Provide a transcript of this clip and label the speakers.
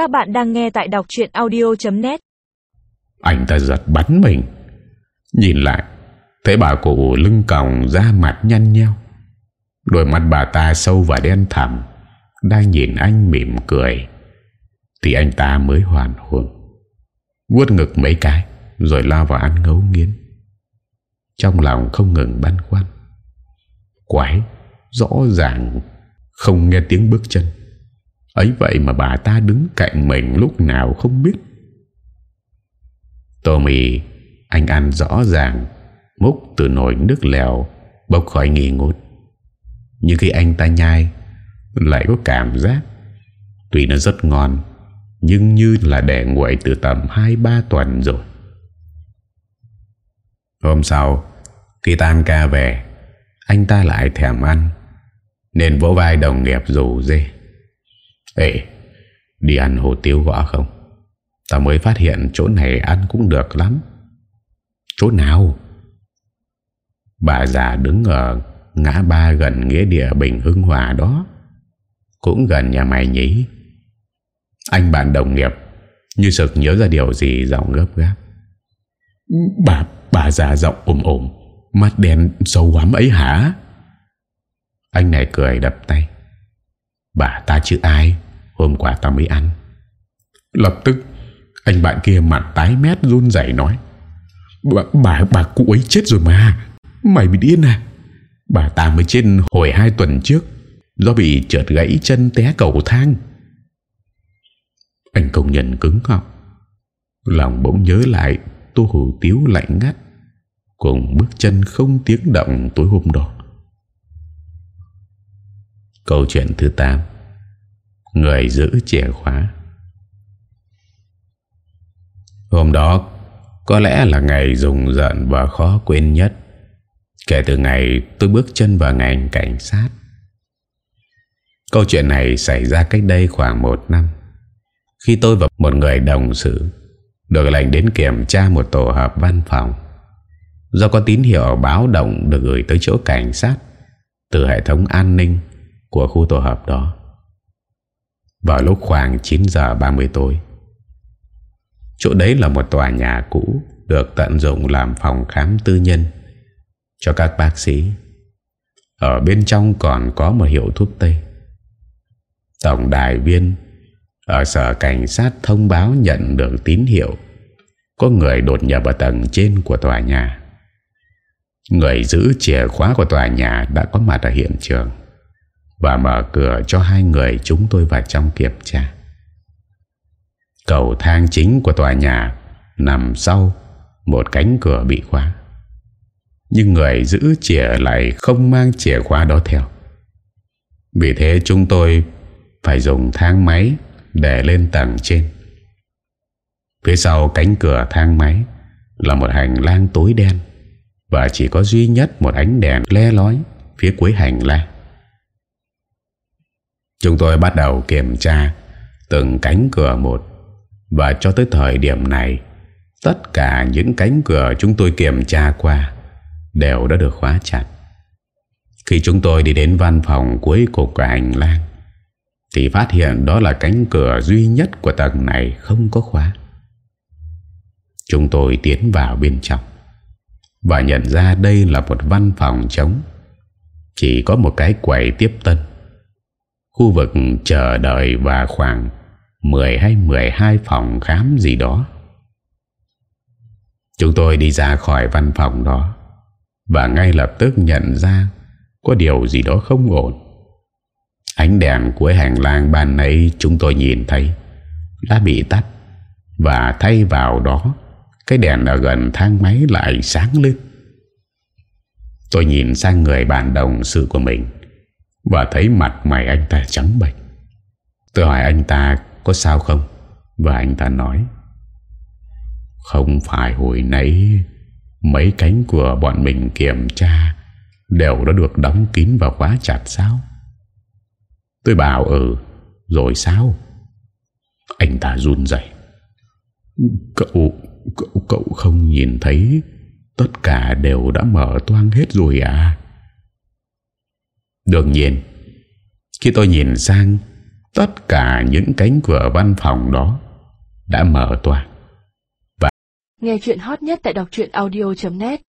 Speaker 1: Các bạn đang nghe tại đọc chuyện audio.net
Speaker 2: Anh ta giật bắn mình. Nhìn lại, Thấy bà cụ lưng còng da mặt nhăn nheo. Đôi mắt bà ta sâu và đen thẳm Đang nhìn anh mỉm cười. Thì anh ta mới hoàn hồn. Vuốt ngực mấy cái, Rồi lao vào ăn ngấu nghiến. Trong lòng không ngừng băn khoăn. Quái, Rõ ràng Không nghe tiếng bước chân. Ấy vậy mà bà ta đứng cạnh mình lúc nào không biết. Tommy, Anh ăn rõ ràng, Múc từ nồi nước lèo, Bốc khỏi nghi ngút. Nhưng khi anh ta nhai, Lại có cảm giác, Tuy nó rất ngon, Nhưng như là để nguội từ tầm 2-3 tuần rồi. Hôm sau, Khi tan ca về, Anh ta lại thèm ăn, Nên vỗ vai đồng nghiệp rủ dê. Ê, Đi ăn hồ tiêu gõ không? Ta mới phát hiện chỗ này ăn cũng được lắm. Chỗ nào? Bà già đứng ở ngã ba gần nghĩa địa Bình Hưng Hòa đó. Cũng gần nhà mày nhỉ? Anh bạn đồng nghiệp, Như sực nhớ ra điều gì giọng gấp gáp? Bà bà già giọng ồm ồm, Mắt đen sâu quắm ấy hả? Anh này cười đập tay. Bà ta chứ ai? Hôm qua ta mới ăn. Lập tức Anh bạn kia mặt tái mét run rẩy nói Bà, bà, bà cụ ấy chết rồi mà. Mày bị điên à? Bà ta mới chết hồi hai tuần trước Do bị trượt gãy chân té cầu thang. Anh công nhân cứng họng Lòng bỗng nhớ lại Tô hủ tiếu lạnh ngắt. Cùng bước chân không tiếng động tối hôm đó. Câu chuyện thứ 8 Người giữ chìa khóa. Hôm đó, Có lẽ là ngày rùng rợn và khó quên nhất. Kể từ ngày tôi bước chân vào ngành cảnh sát. Câu chuyện này xảy ra cách đây khoảng một năm. Khi tôi và một người đồng sự Được lệnh đến kiểm tra một tổ hợp văn phòng, Do có tín hiệu báo động được gửi tới chỗ cảnh sát Từ hệ thống an ninh của khu tổ hợp đó. Vào lúc khoảng 9 giờ 30 tối, Chỗ đấy là một tòa nhà cũ Được tận dụng làm phòng khám tư nhân Cho các bác sĩ. Ở bên trong còn có một hiệu thuốc Tây. Tổng đài viên Ở sở cảnh sát thông báo nhận được tín hiệu Có người đột nhập vào tầng trên của tòa nhà. Người giữ chìa khóa của tòa nhà đã có mặt ở hiện trường. Và mở cửa cho hai người chúng tôi vào trong kiểm tra Cầu thang chính của tòa nhà Nằm sau Một cánh cửa bị khóa. Nhưng người giữ chìa lại không mang chìa khóa đó theo. Vì thế chúng tôi Phải dùng thang máy Để lên tầng trên. Phía sau cánh cửa thang máy Là một hành lang tối đen Và chỉ có duy nhất một ánh đèn le lói Phía cuối hành lang. Chúng tôi bắt đầu kiểm tra Từng cánh cửa một. Và cho tới thời điểm này, Tất cả những cánh cửa chúng tôi kiểm tra qua Đều đã được khóa chặt. Khi chúng tôi đi đến văn phòng cuối cùng của hành lang, Thì phát hiện đó là cánh cửa duy nhất của tầng này không có khóa. Chúng tôi tiến vào bên trong Và nhận ra đây là một văn phòng trống. Chỉ có một cái quầy tiếp tân. Khu vực chờ đợi và khoảng 10 hay 12 phòng khám gì đó. Chúng tôi đi ra khỏi văn phòng đó Và ngay lập tức nhận ra Có điều gì đó không ổn. Ánh đèn cuối hành lang ban nãy chúng tôi nhìn thấy Đã bị tắt Và thay vào đó, Cái đèn ở gần thang máy lại sáng lên. Tôi nhìn sang người bạn đồng sự của mình. Và thấy mặt mày anh ta trắng bệch. Tôi hỏi anh ta có sao không? Và anh ta nói, Không phải hồi nãy Mấy cánh của bọn mình kiểm tra Đều đã được đóng kín và khóa chặt sao? Tôi bảo ừ Rồi sao? Anh ta run dậy Cậu Cậu cậu không nhìn thấy, Tất cả đều đã mở toang hết rồi à? Đương nhiên, Khi tôi nhìn sang, Tất cả những cánh cửa văn phòng đó Đã mở toang
Speaker 3: Nghe chuyện hot nhất tại đọc audio.net